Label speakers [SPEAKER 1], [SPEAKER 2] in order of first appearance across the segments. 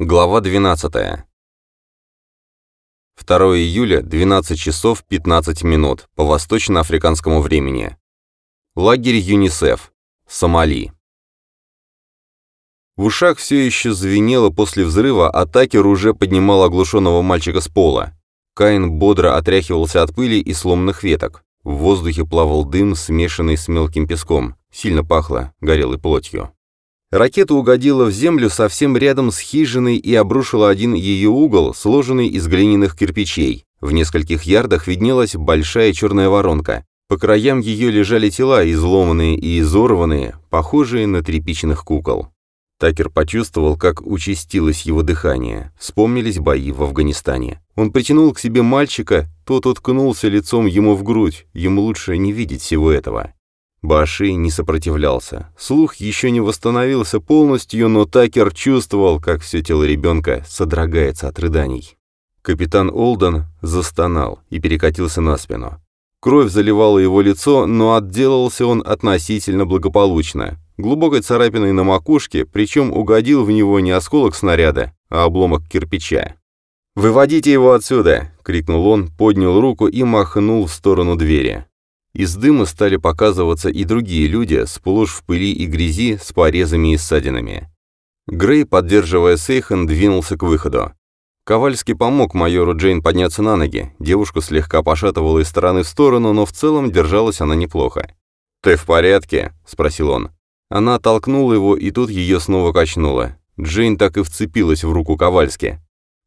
[SPEAKER 1] Глава 12. 2 июля, 12 часов 15 минут, по восточноафриканскому времени. Лагерь ЮНИСЕФ. Сомали. В ушах все еще звенело после взрыва, а Такер уже поднимал оглушенного мальчика с пола. Каин бодро отряхивался от пыли и сломанных веток. В воздухе плавал дым, смешанный с мелким песком. Сильно пахло горелой плотью. Ракета угодила в землю совсем рядом с хижиной и обрушила один ее угол, сложенный из глиняных кирпичей. В нескольких ярдах виднелась большая черная воронка. По краям ее лежали тела, изломанные и изорванные, похожие на тряпичных кукол. Такер почувствовал, как участилось его дыхание. Вспомнились бои в Афганистане. Он притянул к себе мальчика, тот уткнулся лицом ему в грудь, ему лучше не видеть всего этого. Баши не сопротивлялся. Слух еще не восстановился полностью, но Такер чувствовал, как все тело ребенка содрогается от рыданий. Капитан Олден застонал и перекатился на спину. Кровь заливала его лицо, но отделался он относительно благополучно. Глубокой царапиной на макушке, причем угодил в него не осколок снаряда, а обломок кирпича. «Выводите его отсюда!» — крикнул он, поднял руку и махнул в сторону двери. Из дыма стали показываться и другие люди, сплошь в пыли и грязи, с порезами и ссадинами. Грей, поддерживая Сейхан, двинулся к выходу. Ковальский помог майору Джейн подняться на ноги. Девушку слегка пошатывала из стороны в сторону, но в целом держалась она неплохо. «Ты в порядке?» — спросил он. Она толкнула его, и тут ее снова качнуло. Джейн так и вцепилась в руку Ковальски.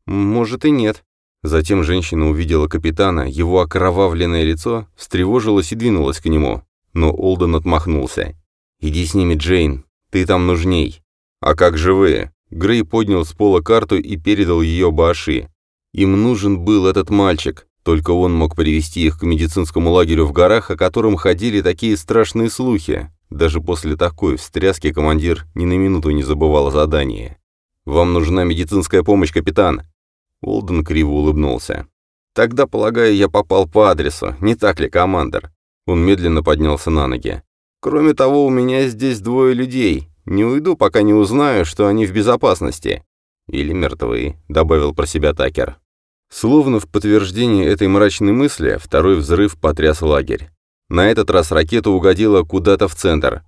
[SPEAKER 1] «Может и нет», Затем женщина увидела капитана, его окровавленное лицо, встревожилась и двинулась к нему. Но Олден отмахнулся. «Иди с ними, Джейн, ты там нужней». «А как же вы?» Грей поднял с пола карту и передал ее Баши. Им нужен был этот мальчик, только он мог привести их к медицинскому лагерю в горах, о котором ходили такие страшные слухи. Даже после такой встряски командир ни на минуту не забывал о задании. «Вам нужна медицинская помощь, капитан. Уолден криво улыбнулся. «Тогда, полагаю, я попал по адресу, не так ли, командир?» Он медленно поднялся на ноги. «Кроме того, у меня здесь двое людей. Не уйду, пока не узнаю, что они в безопасности». «Или мертвы», — добавил про себя Такер. Словно в подтверждение этой мрачной мысли, второй взрыв потряс лагерь. На этот раз ракета угодила куда-то в центр.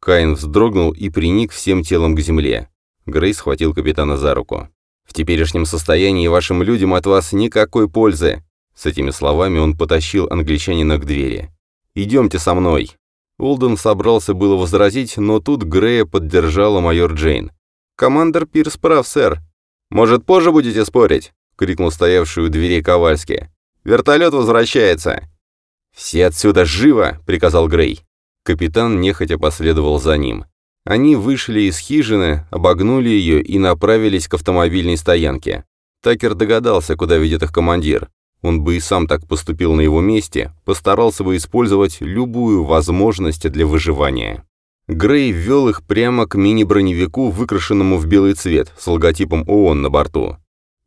[SPEAKER 1] Каин вздрогнул и приник всем телом к земле. Грей схватил капитана за руку. В теперешнем состоянии вашим людям от вас никакой пользы». С этими словами он потащил англичанина к двери. «Идемте со мной». Олден собрался было возразить, но тут Грея поддержала майор Джейн. «Командор Пирс прав, сэр. Может, позже будете спорить?» — крикнул стоявший у дверей Ковальски. «Вертолет возвращается!» «Все отсюда живо!» — приказал Грей. Капитан нехотя последовал за ним. Они вышли из хижины, обогнули ее и направились к автомобильной стоянке. Такер догадался, куда ведет их командир. Он бы и сам так поступил на его месте, постарался бы использовать любую возможность для выживания. Грей ввел их прямо к мини-броневику, выкрашенному в белый цвет, с логотипом ООН на борту.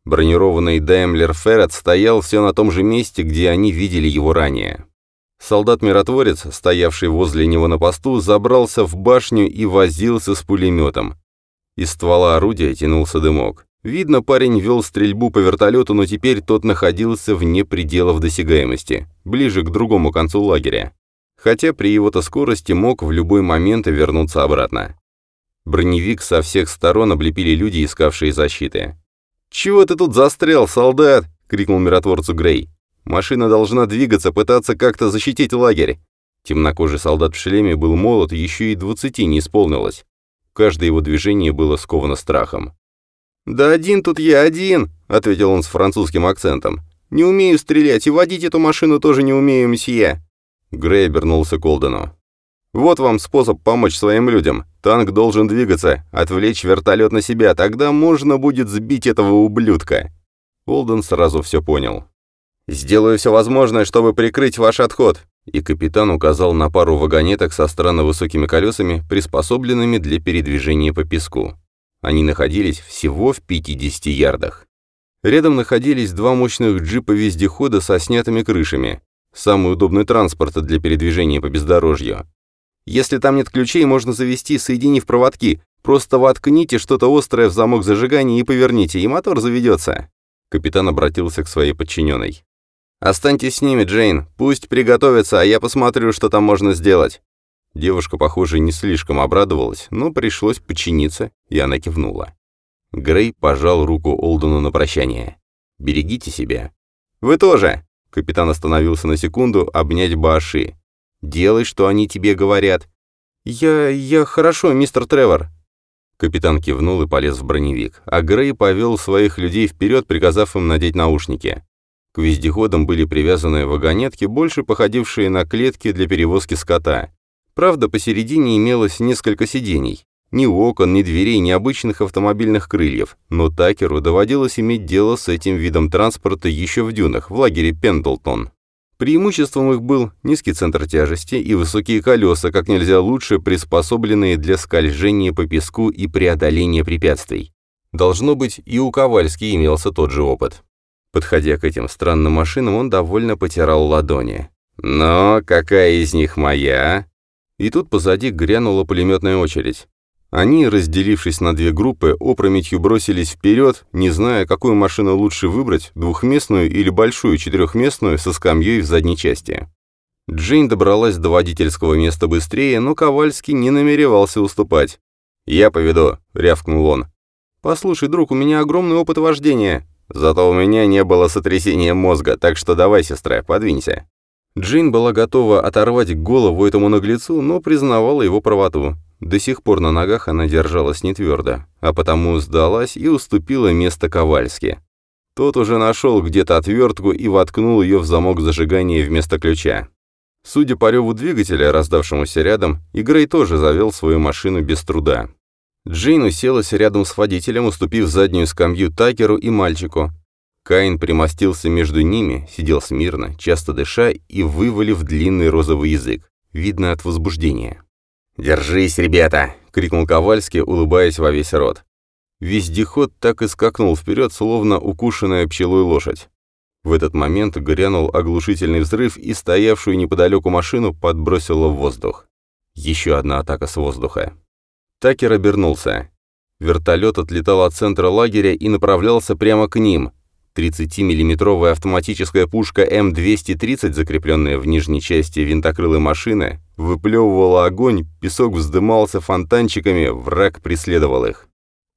[SPEAKER 1] Бронированный Daimler Ferret стоял все на том же месте, где они видели его ранее. Солдат-миротворец, стоявший возле него на посту, забрался в башню и возился с пулеметом. Из ствола орудия тянулся дымок. Видно, парень вел стрельбу по вертолету, но теперь тот находился вне пределов досягаемости, ближе к другому концу лагеря. Хотя при его-то скорости мог в любой момент вернуться обратно. Броневик со всех сторон облепили люди, искавшие защиты. «Чего ты тут застрял, солдат?» — крикнул миротворцу Грей. Машина должна двигаться, пытаться как-то защитить лагерь. Темнокожий солдат в шлеме был молод, еще и двадцати не исполнилось. Каждое его движение было сковано страхом. «Да один тут я один», — ответил он с французским акцентом. «Не умею стрелять, и водить эту машину тоже не умею, месье». Грей обернулся к Олдену. «Вот вам способ помочь своим людям. Танк должен двигаться, отвлечь вертолет на себя, тогда можно будет сбить этого ублюдка». Олден сразу все понял. «Сделаю все возможное, чтобы прикрыть ваш отход», и капитан указал на пару вагонеток со странно высокими колесами, приспособленными для передвижения по песку. Они находились всего в 50 ярдах. Рядом находились два мощных джипа-вездехода со снятыми крышами. Самый удобный транспорт для передвижения по бездорожью. Если там нет ключей, можно завести, соединив проводки. Просто воткните что-то острое в замок зажигания и поверните, и мотор заведется». Капитан обратился к своей подчиненной. «Останьтесь с ними, Джейн, пусть приготовятся, а я посмотрю, что там можно сделать». Девушка, похоже, не слишком обрадовалась, но пришлось подчиниться, и она кивнула. Грей пожал руку Олдену на прощание. «Берегите себя». «Вы тоже!» Капитан остановился на секунду обнять Баши. «Делай, что они тебе говорят». «Я... я хорошо, мистер Тревор». Капитан кивнул и полез в броневик, а Грей повел своих людей вперед, приказав им надеть наушники. К вездеходам были привязаны вагонетки, больше походившие на клетки для перевозки скота. Правда, посередине имелось несколько сидений. Ни окон, ни дверей, ни обычных автомобильных крыльев, но Такеру доводилось иметь дело с этим видом транспорта еще в дюнах, в лагере Пендлтон. Преимуществом их был низкий центр тяжести и высокие колеса, как нельзя лучше приспособленные для скольжения по песку и преодоления препятствий. Должно быть, и у Ковальски имелся тот же опыт. Подходя к этим странным машинам, он довольно потирал ладони. «Но какая из них моя?» И тут позади грянула пулеметная очередь. Они, разделившись на две группы, опрометью бросились вперед, не зная, какую машину лучше выбрать, двухместную или большую четырехместную со скамьей в задней части. Джейн добралась до водительского места быстрее, но Ковальский не намеревался уступать. «Я поведу», — рявкнул он. «Послушай, друг, у меня огромный опыт вождения. Зато у меня не было сотрясения мозга, так что давай, сестра, подвинься». Джейн была готова оторвать голову этому наглецу, но признавала его правоту. До сих пор на ногах она держалась не твердо, а потому сдалась и уступила место Ковальски. Тот уже нашел где-то отвертку и воткнул ее в замок зажигания вместо ключа. Судя по реву двигателя, раздавшемуся рядом, и Грей тоже завел свою машину без труда. Джейн уселась рядом с водителем, уступив заднюю скамью Такеру и мальчику. Каин примостился между ними, сидел смирно, часто дыша и вывалив длинный розовый язык, видно от возбуждения. «Держись, ребята!» — крикнул Ковальский, улыбаясь во весь рот. Вездеход так и скакнул вперед, словно укушенная пчелой лошадь. В этот момент грянул оглушительный взрыв, и стоявшую неподалеку машину подбросило в воздух. Еще одна атака с воздуха. Такер обернулся. Вертолет отлетал от центра лагеря и направлялся прямо к ним. 30-миллиметровая автоматическая пушка М-230, закрепленная в нижней части винтокрылой машины, выплевывала огонь, песок вздымался фонтанчиками, враг преследовал их.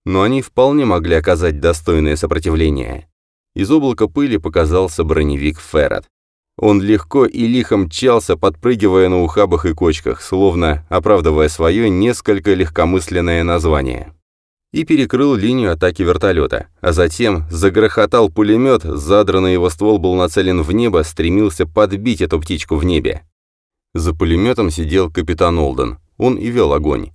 [SPEAKER 1] Но они вполне могли оказать достойное сопротивление. Из облака пыли показался броневик Ферret. Он легко и лихо мчался, подпрыгивая на ухабах и кочках, словно оправдывая свое несколько легкомысленное название и перекрыл линию атаки вертолета, а затем загрохотал пулемет, задранный его ствол был нацелен в небо, стремился подбить эту птичку в небе. За пулеметом сидел капитан Олден, он и вел огонь.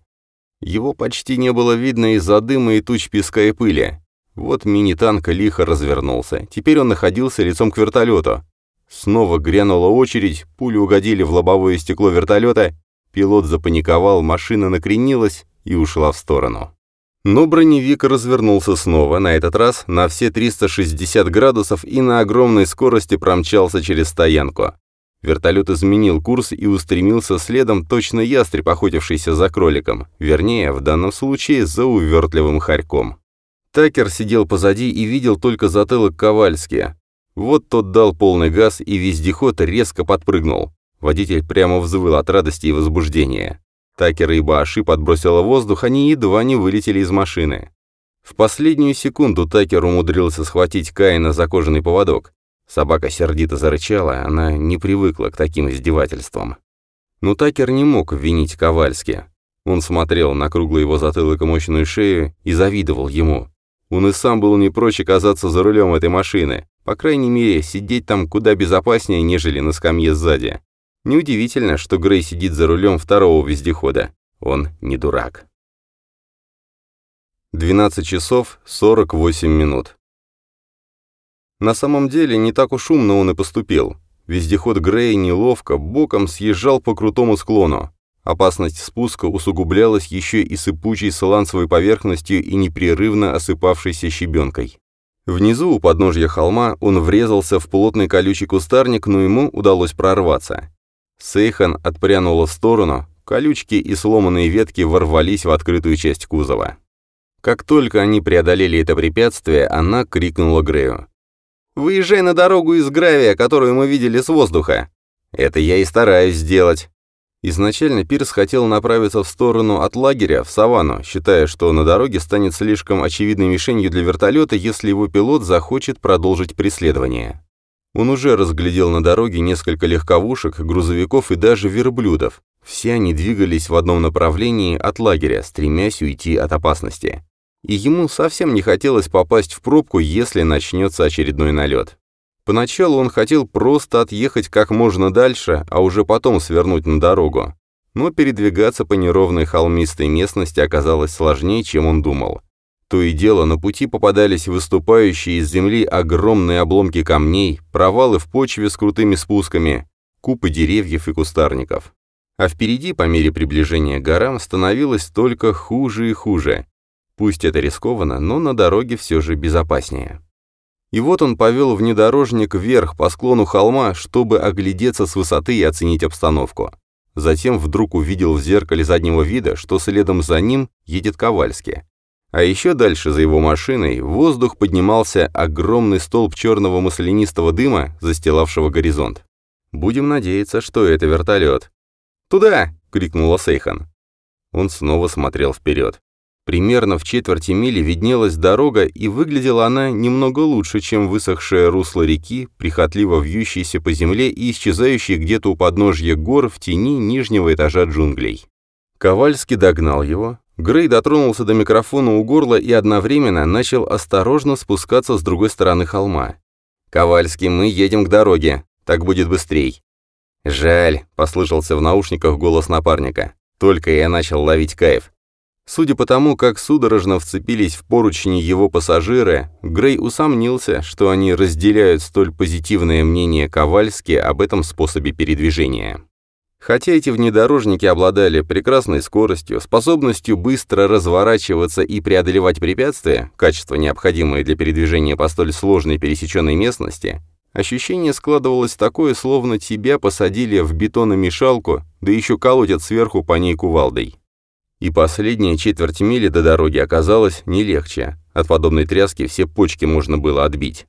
[SPEAKER 1] Его почти не было видно из-за дыма и туч песка и пыли. Вот мини-танк лихо развернулся, теперь он находился лицом к вертолету. Снова грянула очередь, пули угодили в лобовое стекло вертолета, пилот запаниковал, машина накренилась и ушла в сторону. Но броневик развернулся снова, на этот раз на все 360 градусов и на огромной скорости промчался через стоянку. Вертолет изменил курс и устремился следом точно ястреб, охотившийся за кроликом, вернее, в данном случае, за увертливым хорьком. Такер сидел позади и видел только затылок Ковальски. Вот тот дал полный газ, и вездеход резко подпрыгнул. Водитель прямо взвыл от радости и возбуждения. Такера и Бааши подбросило воздух, они едва не вылетели из машины. В последнюю секунду Такер умудрился схватить Каина за кожаный поводок. Собака сердито зарычала, она не привыкла к таким издевательствам. Но Такер не мог винить Ковальски. Он смотрел на круглый его затылок и мощную шею и завидовал ему. Он и сам был не прочь оказаться за рулем этой машины. По крайней мере, сидеть там куда безопаснее, нежели на скамье сзади. Неудивительно, что Грей сидит за рулем второго вездехода. Он не дурак. 12 часов 48 минут. На самом деле, не так уж умно он и поступил. Вездеход Грея неловко, боком съезжал по крутому склону. Опасность спуска усугублялась еще и сыпучей сланцевой поверхностью и непрерывно осыпавшейся щебенкой. Внизу, у подножья холма, он врезался в плотный колючий кустарник, но ему удалось прорваться. Сейхан отпрянула в сторону, колючки и сломанные ветки ворвались в открытую часть кузова. Как только они преодолели это препятствие, она крикнула Грею. «Выезжай на дорогу из гравия, которую мы видели с воздуха!» «Это я и стараюсь сделать!» Изначально Пирс хотел направиться в сторону от лагеря, в саванну, считая, что на дороге станет слишком очевидной мишенью для вертолета, если его пилот захочет продолжить преследование. Он уже разглядел на дороге несколько легковушек, грузовиков и даже верблюдов. Все они двигались в одном направлении от лагеря, стремясь уйти от опасности. И ему совсем не хотелось попасть в пробку, если начнется очередной налет. Поначалу он хотел просто отъехать как можно дальше, а уже потом свернуть на дорогу. Но передвигаться по неровной холмистой местности оказалось сложнее, чем он думал. То и дело, на пути попадались выступающие из земли огромные обломки камней, провалы в почве с крутыми спусками, купы деревьев и кустарников. А впереди, по мере приближения к горам, становилось только хуже и хуже. Пусть это рискованно, но на дороге все же безопаснее. И вот он повел внедорожник вверх по склону холма, чтобы оглядеться с высоты и оценить обстановку. Затем вдруг увидел в зеркале заднего вида, что следом за ним едет Ковальский. А еще дальше за его машиной в воздух поднимался огромный столб черного маслянистого дыма, застилавшего горизонт. Будем надеяться, что это вертолет. «Туда!» — крикнула Сейхан. Он снова смотрел вперед. Примерно в четверти мили виднелась дорога, и выглядела она немного лучше, чем высохшее русло реки, прихотливо вьющейся по земле и исчезающей где-то у подножья гор в тени нижнего этажа джунглей. Ковальский догнал его. Грей дотронулся до микрофона у горла и одновременно начал осторожно спускаться с другой стороны холма. «Ковальский, мы едем к дороге. Так будет быстрей». «Жаль», — послышался в наушниках голос напарника. «Только я начал ловить кайф. Судя по тому, как судорожно вцепились в поручни его пассажиры, Грей усомнился, что они разделяют столь позитивное мнение Ковальски об этом способе передвижения. Хотя эти внедорожники обладали прекрасной скоростью, способностью быстро разворачиваться и преодолевать препятствия, качество, необходимое для передвижения по столь сложной пересеченной местности, ощущение складывалось такое, словно тебя посадили в бетономешалку, да еще колотят сверху по ней кувалдой. И последняя четверть мили до дороги оказалась не легче. От подобной тряски все почки можно было отбить.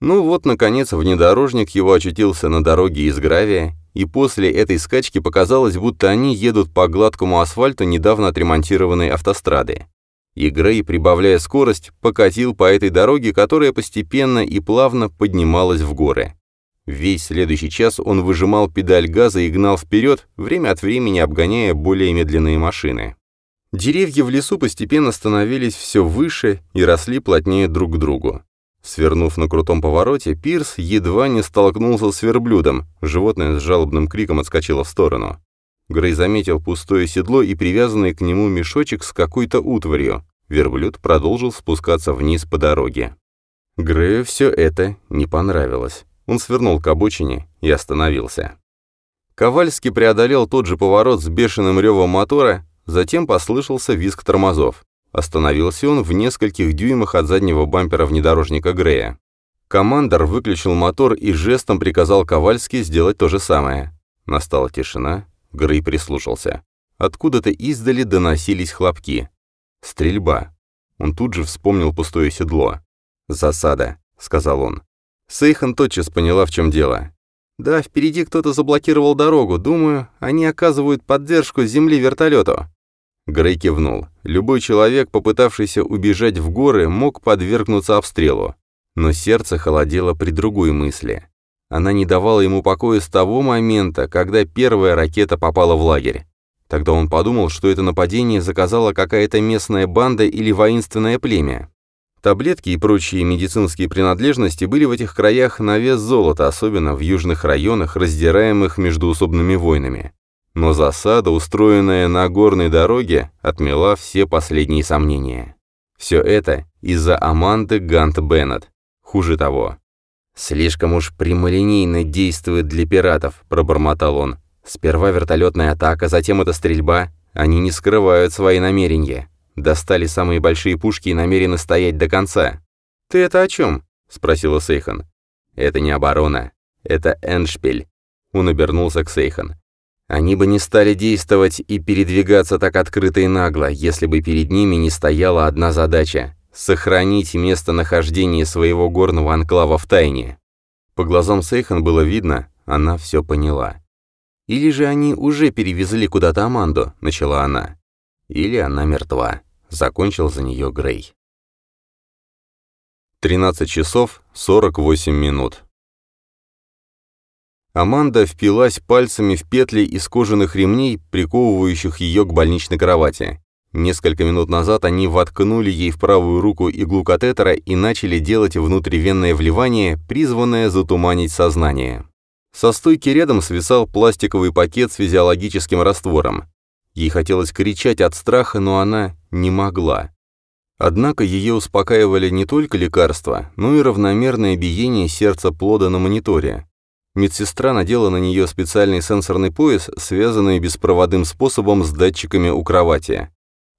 [SPEAKER 1] Ну вот, наконец, внедорожник его очутился на дороге из гравия, и после этой скачки показалось, будто они едут по гладкому асфальту недавно отремонтированной автострады. И Грей, прибавляя скорость, покатил по этой дороге, которая постепенно и плавно поднималась в горы. Весь следующий час он выжимал педаль газа и гнал вперед, время от времени обгоняя более медленные машины. Деревья в лесу постепенно становились все выше и росли плотнее друг к другу. Свернув на крутом повороте, Пирс едва не столкнулся с верблюдом. Животное с жалобным криком отскочило в сторону. Грей заметил пустое седло и привязанный к нему мешочек с какой-то утварью. Верблюд продолжил спускаться вниз по дороге. Грею все это не понравилось. Он свернул к обочине и остановился. Ковальский преодолел тот же поворот с бешеным ревом мотора Затем послышался визг тормозов. Остановился он в нескольких дюймах от заднего бампера внедорожника Грея. Командор выключил мотор и жестом приказал Ковальски сделать то же самое. Настала тишина, Грей прислушался. Откуда-то издали доносились хлопки. Стрельба. Он тут же вспомнил пустое седло. «Засада», — сказал он. Сейхан тотчас поняла, в чем дело. «Да, впереди кто-то заблокировал дорогу. Думаю, они оказывают поддержку земли вертолету». Грей кивнул. Любой человек, попытавшийся убежать в горы, мог подвергнуться обстрелу. Но сердце холодело при другой мысли. Она не давала ему покоя с того момента, когда первая ракета попала в лагерь. Тогда он подумал, что это нападение заказала какая-то местная банда или воинственное племя. Таблетки и прочие медицинские принадлежности были в этих краях на вес золота, особенно в южных районах, раздираемых междуусобными войнами но засада, устроенная на горной дороге, отмела все последние сомнения. Все это из-за Аманды Гант Беннет. Хуже того. «Слишком уж прямолинейно действует для пиратов», — пробормотал он. «Сперва вертолетная атака, затем эта стрельба. Они не скрывают свои намерения. Достали самые большие пушки и намерены стоять до конца». «Ты это о чем?» — спросила Сейхан. «Это не оборона. Это Эншпиль». Он обернулся к Сейхан. Они бы не стали действовать и передвигаться так открыто и нагло, если бы перед ними не стояла одна задача — сохранить местонахождение своего горного анклава в тайне. По глазам Сейхан было видно, она все поняла. «Или же они уже перевезли куда-то Аманду», — начала она. «Или она мертва», — закончил за нее Грей. 13 часов 48 минут. Аманда впилась пальцами в петли из кожаных ремней, приковывающих ее к больничной кровати. Несколько минут назад они воткнули ей в правую руку иглу катетера и начали делать внутривенное вливание, призванное затуманить сознание. Со стойки рядом свисал пластиковый пакет с физиологическим раствором. Ей хотелось кричать от страха, но она не могла. Однако ее успокаивали не только лекарства, но и равномерное биение сердца плода на мониторе. Медсестра надела на нее специальный сенсорный пояс, связанный беспроводным способом с датчиками у кровати.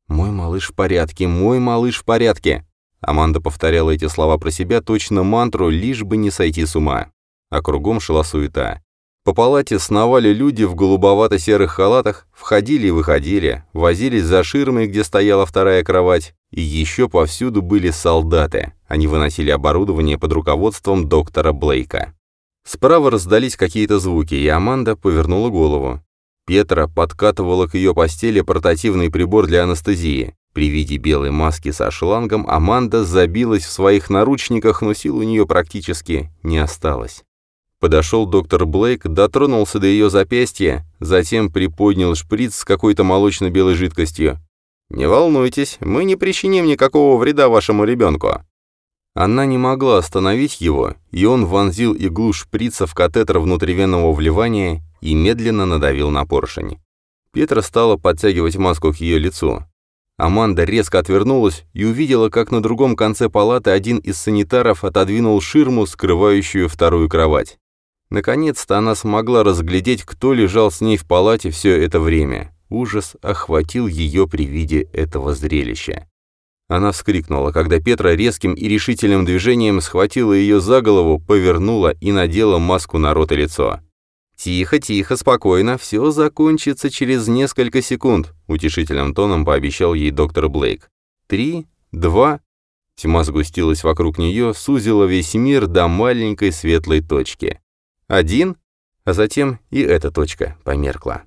[SPEAKER 1] «Мой малыш в порядке, мой малыш в порядке!» Аманда повторяла эти слова про себя точно мантру, лишь бы не сойти с ума. А кругом шла суета. По палате сновали люди в голубовато-серых халатах, входили и выходили, возились за ширмой, где стояла вторая кровать, и еще повсюду были солдаты. Они выносили оборудование под руководством доктора Блейка. Справа раздались какие-то звуки, и Аманда повернула голову. Петра подкатывала к ее постели портативный прибор для анестезии. При виде белой маски со шлангом Аманда забилась в своих наручниках, но сил у нее практически не осталось. Подошел доктор Блейк, дотронулся до ее запястья, затем приподнял шприц с какой-то молочно-белой жидкостью. «Не волнуйтесь, мы не причиним никакого вреда вашему ребенку. Она не могла остановить его, и он вонзил иглу шприца в катетер внутривенного вливания и медленно надавил на поршень. Петра стала подтягивать маску к ее лицу. Аманда резко отвернулась и увидела, как на другом конце палаты один из санитаров отодвинул ширму, скрывающую вторую кровать. Наконец-то она смогла разглядеть, кто лежал с ней в палате все это время. Ужас охватил ее при виде этого зрелища. Она вскрикнула, когда Петра резким и решительным движением схватила ее за голову, повернула и надела маску на рот и лицо. «Тихо, тихо, спокойно, все закончится через несколько секунд», утешительным тоном пообещал ей доктор Блейк. «Три, два...» Тьма сгустилась вокруг нее, сузила весь мир до маленькой светлой точки. «Один...» А затем и эта точка померкла.